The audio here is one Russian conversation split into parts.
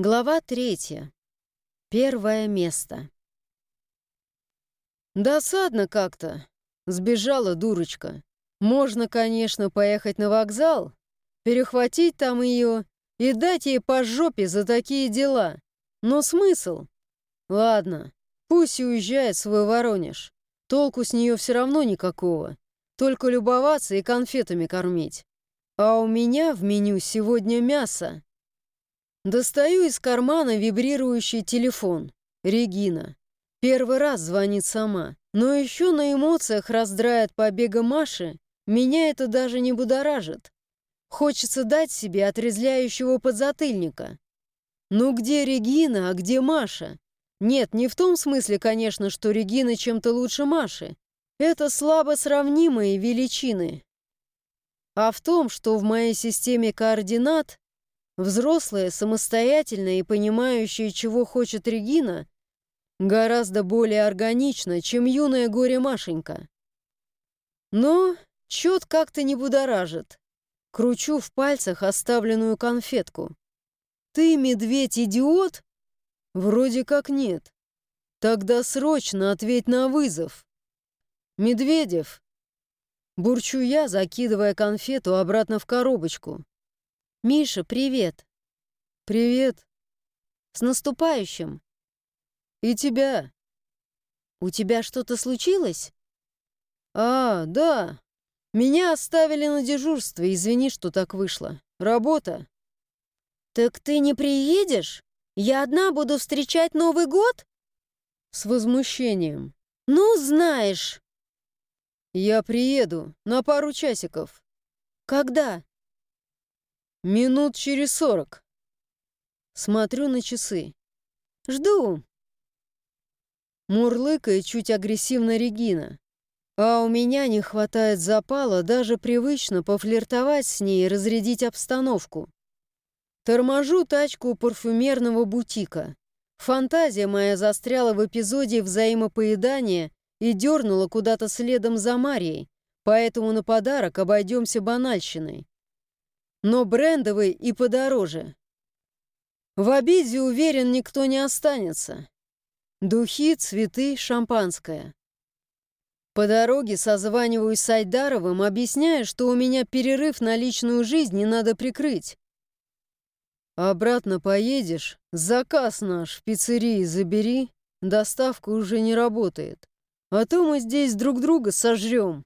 Глава третья. Первое место. Досадно как-то. Сбежала дурочка. Можно, конечно, поехать на вокзал, перехватить там ее и дать ей по жопе за такие дела. Но смысл? Ладно, пусть уезжает в свой Воронеж. Толку с нее все равно никакого. Только любоваться и конфетами кормить. А у меня в меню сегодня мясо. Достаю из кармана вибрирующий телефон. Регина. Первый раз звонит сама. Но еще на эмоциях раздрает побега Маши. Меня это даже не будоражит. Хочется дать себе отрезляющего подзатыльника. Ну где Регина, а где Маша? Нет, не в том смысле, конечно, что Регина чем-то лучше Маши. Это слабо сравнимые величины. А в том, что в моей системе координат Взрослая, самостоятельная и понимающая, чего хочет Регина, гораздо более органична, чем юная горе-машенька. Но чет как-то не будоражит. Кручу в пальцах оставленную конфетку. «Ты, медведь-идиот?» «Вроде как нет. Тогда срочно ответь на вызов». «Медведев!» Бурчу я, закидывая конфету обратно в коробочку. «Миша, привет!» «Привет!» «С наступающим!» «И тебя!» «У тебя что-то случилось?» «А, да. Меня оставили на дежурстве, извини, что так вышло. Работа». «Так ты не приедешь? Я одна буду встречать Новый год?» С возмущением. «Ну, знаешь...» «Я приеду на пару часиков». «Когда?» Минут через сорок. Смотрю на часы. Жду. Мурлыкает чуть агрессивно Регина. А у меня не хватает запала даже привычно пофлиртовать с ней и разрядить обстановку. Торможу тачку у парфюмерного бутика. Фантазия моя застряла в эпизоде взаимопоедания и дернула куда-то следом за Марией, поэтому на подарок обойдемся банальщиной но брендовый и подороже. В обиде, уверен, никто не останется. Духи, цветы, шампанское. По дороге созваниваюсь с Айдаровым, объясняя, что у меня перерыв на личную жизнь и надо прикрыть. Обратно поедешь, заказ наш в пиццерии забери, доставка уже не работает. А то мы здесь друг друга сожрем.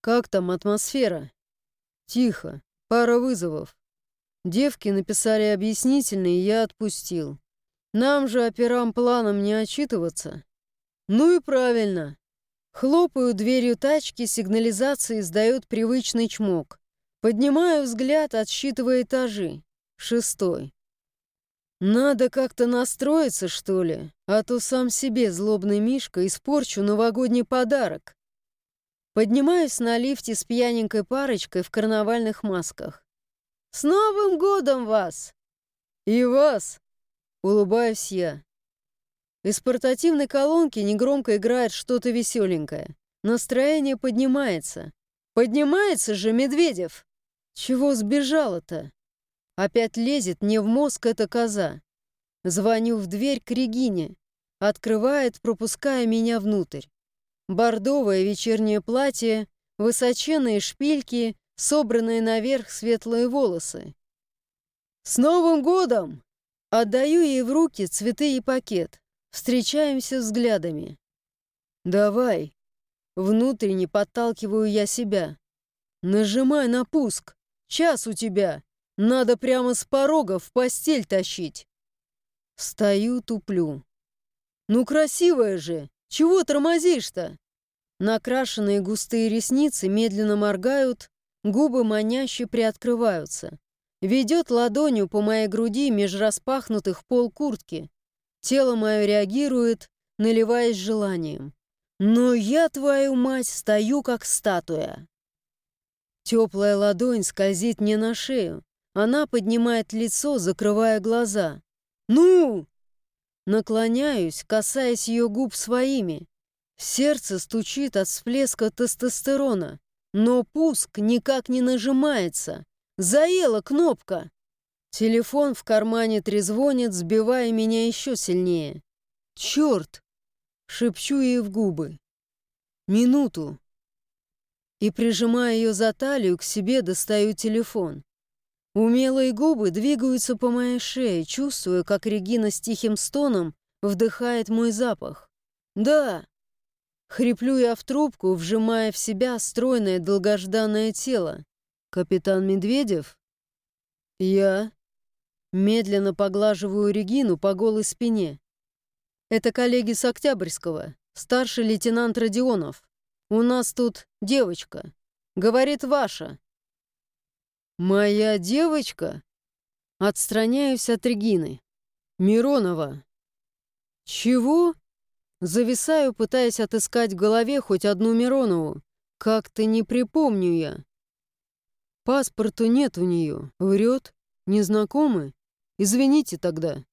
Как там атмосфера? Тихо. Пара вызовов. Девки написали объяснительные, я отпустил. Нам же операм планом не отчитываться. Ну и правильно. Хлопаю дверью тачки, сигнализация издает привычный чмок. Поднимаю взгляд, отсчитывая этажи. Шестой. Надо как-то настроиться, что ли, а то сам себе злобный Мишка испорчу новогодний подарок. Поднимаюсь на лифте с пьяненькой парочкой в карнавальных масках. «С Новым годом вас!» «И вас!» — улыбаюсь я. Из портативной колонки негромко играет что-то веселенькое. Настроение поднимается. Поднимается же Медведев! Чего сбежала-то? Опять лезет не в мозг эта коза. Звоню в дверь к Регине. Открывает, пропуская меня внутрь. Бордовое вечернее платье, высоченные шпильки, собранные наверх светлые волосы. «С Новым годом!» Отдаю ей в руки цветы и пакет. Встречаемся взглядами. «Давай!» Внутренне подталкиваю я себя. «Нажимай на пуск! Час у тебя! Надо прямо с порога в постель тащить!» Стою, туплю. «Ну красивая же! Чего тормозишь-то?» Накрашенные густые ресницы медленно моргают, губы маняще приоткрываются. Ведет ладонью по моей груди меж распахнутых пол куртки. Тело мое реагирует, наливаясь желанием. Но я, твою мать, стою как статуя. Теплая ладонь скользит мне на шею. Она поднимает лицо, закрывая глаза. «Ну!» Наклоняюсь, касаясь ее губ своими. Сердце стучит от всплеска тестостерона, но пуск никак не нажимается. Заела кнопка. Телефон в кармане трезвонит, сбивая меня еще сильнее. «Черт!» — шепчу ей в губы. «Минуту!» И, прижимая ее за талию, к себе достаю телефон. Умелые губы двигаются по моей шее, чувствуя, как Регина с тихим стоном вдыхает мой запах. «Да!» Хриплю я в трубку, вжимая в себя стройное долгожданное тело. «Капитан Медведев?» «Я?» Медленно поглаживаю Регину по голой спине. «Это коллеги с Октябрьского, старший лейтенант Родионов. У нас тут девочка. Говорит, ваша». «Моя девочка?» Отстраняюсь от Регины. «Миронова». «Чего?» Зависаю, пытаясь отыскать в голове хоть одну Миронову. Как-то не припомню я. Паспорта нет у нее. Врет. Незнакомы? Извините тогда.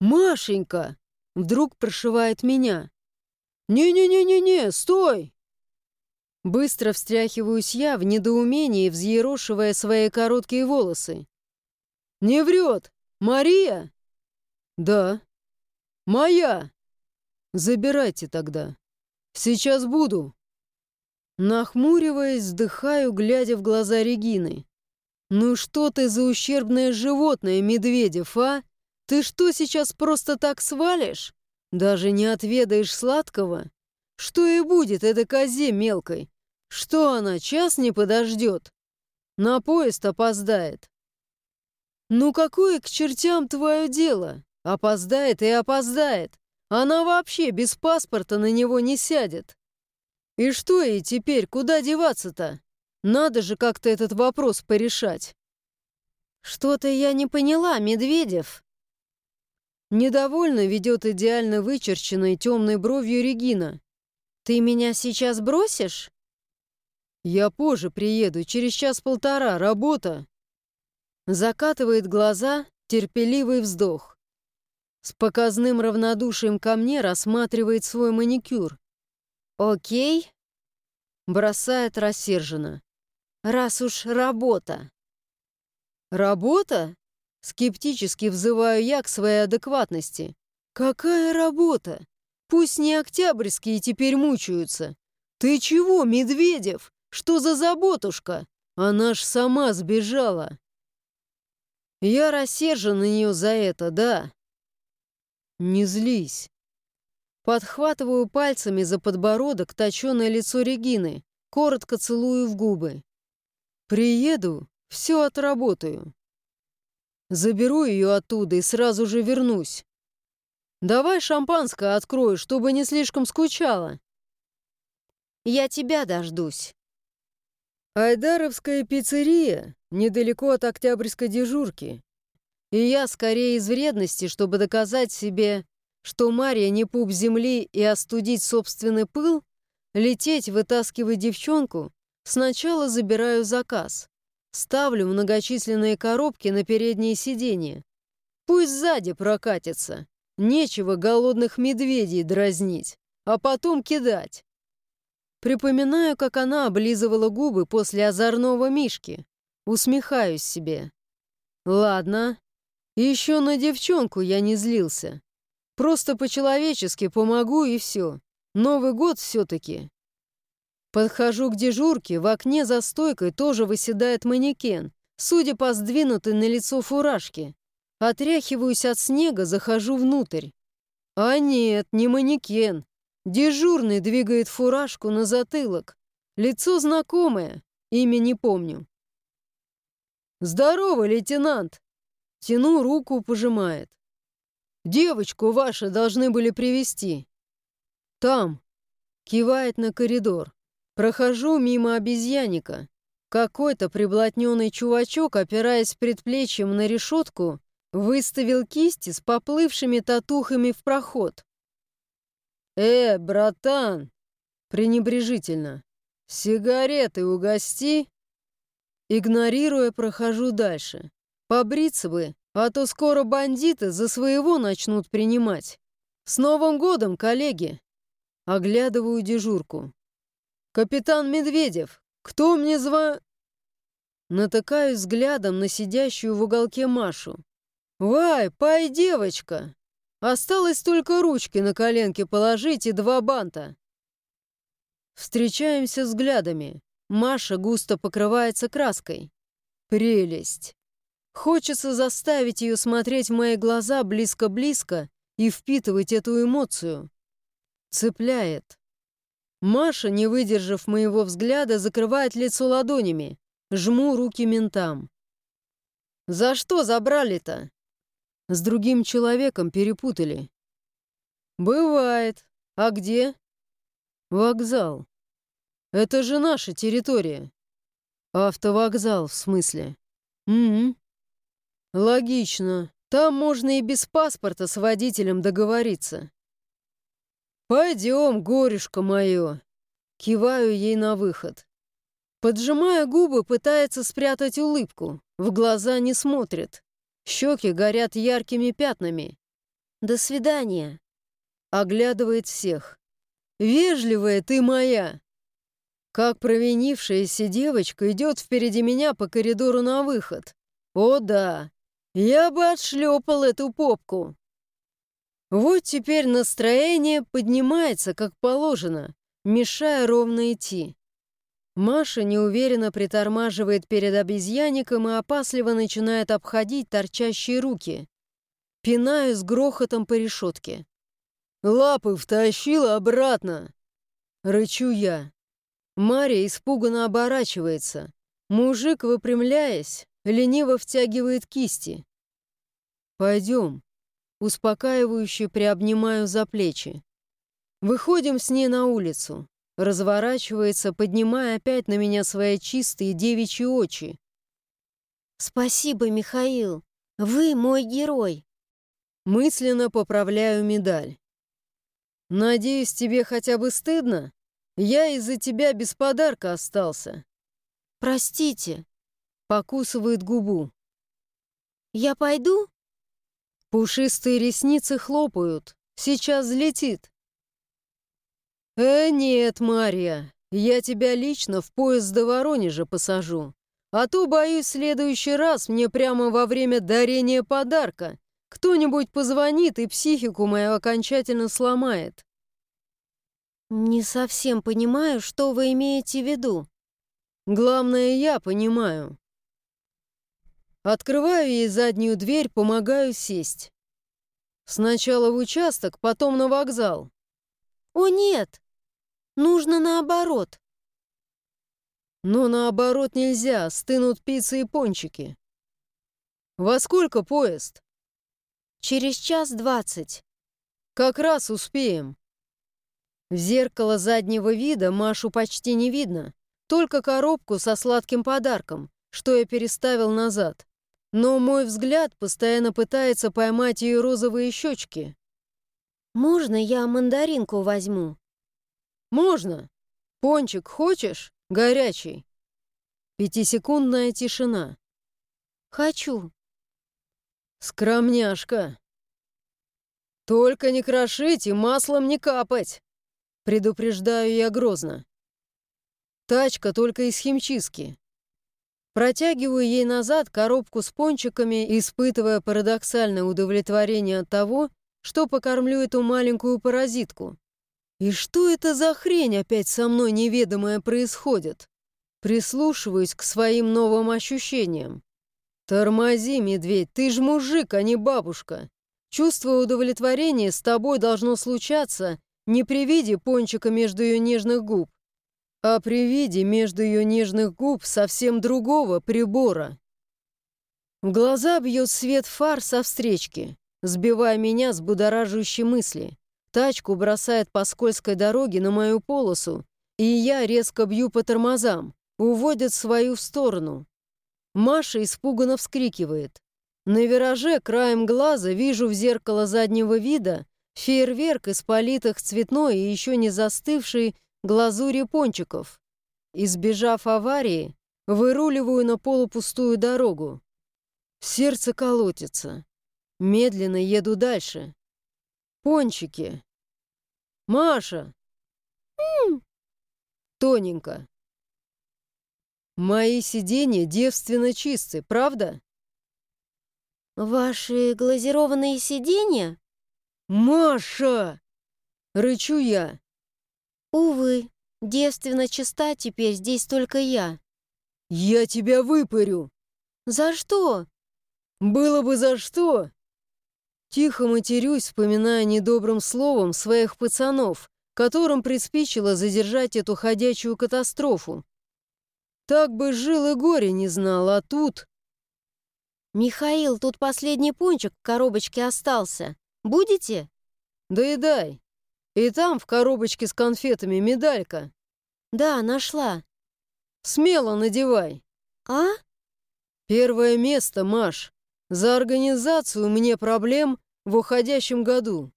«Машенька!» Вдруг прошивает меня. «Не-не-не-не-не, стой!» Быстро встряхиваюсь я в недоумении, взъерошивая свои короткие волосы. «Не врет! Мария?» «Да». «Моя!» «Забирайте тогда. Сейчас буду». Нахмуриваясь, вздыхаю, глядя в глаза Регины. «Ну что ты за ущербное животное, Медведев, а? Ты что сейчас просто так свалишь? Даже не отведаешь сладкого? Что и будет этой козе мелкой? Что она, час не подождет? На поезд опоздает. Ну какое к чертям твое дело? Опоздает и опоздает. Она вообще без паспорта на него не сядет. И что ей теперь, куда деваться-то? Надо же как-то этот вопрос порешать. Что-то я не поняла, Медведев. Недовольно ведет идеально вычерченной темной бровью Регина. Ты меня сейчас бросишь? Я позже приеду, через час-полтора, работа. Закатывает глаза, терпеливый вздох. С показным равнодушием ко мне рассматривает свой маникюр. «Окей?» Бросает рассерженно. «Раз уж работа». «Работа?» Скептически взываю я к своей адекватности. «Какая работа? Пусть не октябрьские теперь мучаются. Ты чего, Медведев? Что за заботушка? Она ж сама сбежала». Я рассержен на нее за это, да. «Не злись». Подхватываю пальцами за подбородок точеное лицо Регины, коротко целую в губы. «Приеду, все отработаю. Заберу ее оттуда и сразу же вернусь. Давай шампанское открою, чтобы не слишком скучала». «Я тебя дождусь». Айдаровская пиццерия недалеко от Октябрьской дежурки. И я скорее из вредности, чтобы доказать себе, что Мария не пуп земли и остудить собственный пыл, лететь, вытаскивать девчонку, сначала забираю заказ. Ставлю многочисленные коробки на передние сиденья. Пусть сзади прокатится. Нечего голодных медведей дразнить, а потом кидать. Припоминаю, как она облизывала губы после озорного мишки. Усмехаюсь себе. Ладно, еще на девчонку я не злился. Просто по-человечески помогу и все. Новый год все-таки. Подхожу к дежурке, в окне за стойкой тоже выседает манекен, судя по сдвинутой на лицо фуражке. Отряхиваюсь от снега, захожу внутрь. А нет, не манекен. Дежурный двигает фуражку на затылок. Лицо знакомое, имя не помню. «Здорово, лейтенант!» Тяну руку, пожимает. «Девочку ваши должны были привести «Там!» Кивает на коридор. Прохожу мимо обезьяника. Какой-то приблотненный чувачок, опираясь предплечьем на решетку, выставил кисти с поплывшими татухами в проход. «Э, братан!» пренебрежительно. «Сигареты угости!» Игнорируя, прохожу дальше. Побриться бы, а то скоро бандиты за своего начнут принимать. С Новым годом, коллеги! Оглядываю дежурку. «Капитан Медведев, кто мне зва...» Натыкаюсь взглядом на сидящую в уголке Машу. «Вай, пой, девочка! Осталось только ручки на коленке положить и два банта». Встречаемся взглядами. Маша густо покрывается краской. Прелесть. Хочется заставить ее смотреть в мои глаза близко-близко и впитывать эту эмоцию. Цепляет. Маша, не выдержав моего взгляда, закрывает лицо ладонями. Жму руки ментам. «За что забрали-то?» С другим человеком перепутали. «Бывает. А где?» «Вокзал. Это же наша территория. Автовокзал, в смысле. Угу. Логично. Там можно и без паспорта с водителем договориться. Пойдем, горюшка мое. Киваю ей на выход. Поджимая губы, пытается спрятать улыбку. В глаза не смотрит. Щеки горят яркими пятнами. «До свидания!» Оглядывает всех. «Вежливая ты моя!» Как провинившаяся девочка идет впереди меня по коридору на выход. О да, я бы отшлепал эту попку. Вот теперь настроение поднимается, как положено, мешая ровно идти. Маша неуверенно притормаживает перед обезьянником и опасливо начинает обходить торчащие руки. Пинаю с грохотом по решетке. «Лапы втащила обратно!» Рычу я. Мария испуганно оборачивается. Мужик, выпрямляясь, лениво втягивает кисти. «Пойдем». Успокаивающе приобнимаю за плечи. Выходим с ней на улицу. Разворачивается, поднимая опять на меня свои чистые девичьи очи. «Спасибо, Михаил. Вы мой герой». Мысленно поправляю медаль. «Надеюсь, тебе хотя бы стыдно? Я из-за тебя без подарка остался». «Простите», Покусывает губу. «Я пойду?» Пушистые ресницы хлопают. Сейчас взлетит. «Э, нет, Марья, я тебя лично в поезд до Воронежа посажу. А то, боюсь, в следующий раз мне прямо во время дарения подарка кто-нибудь позвонит и психику мою окончательно сломает». «Не совсем понимаю, что вы имеете в виду». «Главное, я понимаю. Открываю ей заднюю дверь, помогаю сесть. Сначала в участок, потом на вокзал. «О, нет! Нужно наоборот!» Но наоборот нельзя, стынут пиццы и пончики. «Во сколько поезд?» «Через час двадцать». «Как раз успеем». В зеркало заднего вида Машу почти не видно, только коробку со сладким подарком, что я переставил назад но мой взгляд постоянно пытается поймать ее розовые щечки. «Можно я мандаринку возьму?» «Можно. Пончик хочешь? Горячий». Пятисекундная тишина. «Хочу». «Скромняшка». «Только не крошить и маслом не капать!» Предупреждаю я грозно. Тачка только из химчистки. Протягиваю ей назад коробку с пончиками, испытывая парадоксальное удовлетворение от того, что покормлю эту маленькую паразитку. И что это за хрень опять со мной неведомая происходит? Прислушиваюсь к своим новым ощущениям. Тормози, медведь, ты ж мужик, а не бабушка. Чувство удовлетворения с тобой должно случаться не при виде пончика между ее нежных губ, а при виде между ее нежных губ совсем другого прибора. В глаза бьет свет фар со встречки, сбивая меня с будоражащей мысли. Тачку бросает по скользкой дороге на мою полосу, и я резко бью по тормозам, уводят свою в сторону. Маша испуганно вскрикивает. На вираже краем глаза вижу в зеркало заднего вида фейерверк из политых цветной и еще не застывший глазури пончиков. Избежав аварии, выруливаю на полупустую дорогу. Сердце колотится. Медленно еду дальше. Пончики. Маша! Тоненько. Мои сиденья девственно чисты, правда? Ваши глазированные сиденья? Маша! Рычу я. Увы, девственно чиста теперь здесь только я. Я тебя выпарю. За что? Было бы за что. Тихо матерюсь, вспоминая недобрым словом своих пацанов, которым приспичило задержать эту ходячую катастрофу. Так бы жил и горе не знал, а тут... «Михаил, тут последний пончик в коробочке остался. Будете?» «Доедай. И там, в коробочке с конфетами, медалька». «Да, нашла». «Смело надевай». «А?» «Первое место, Маш. За организацию мне проблем в уходящем году».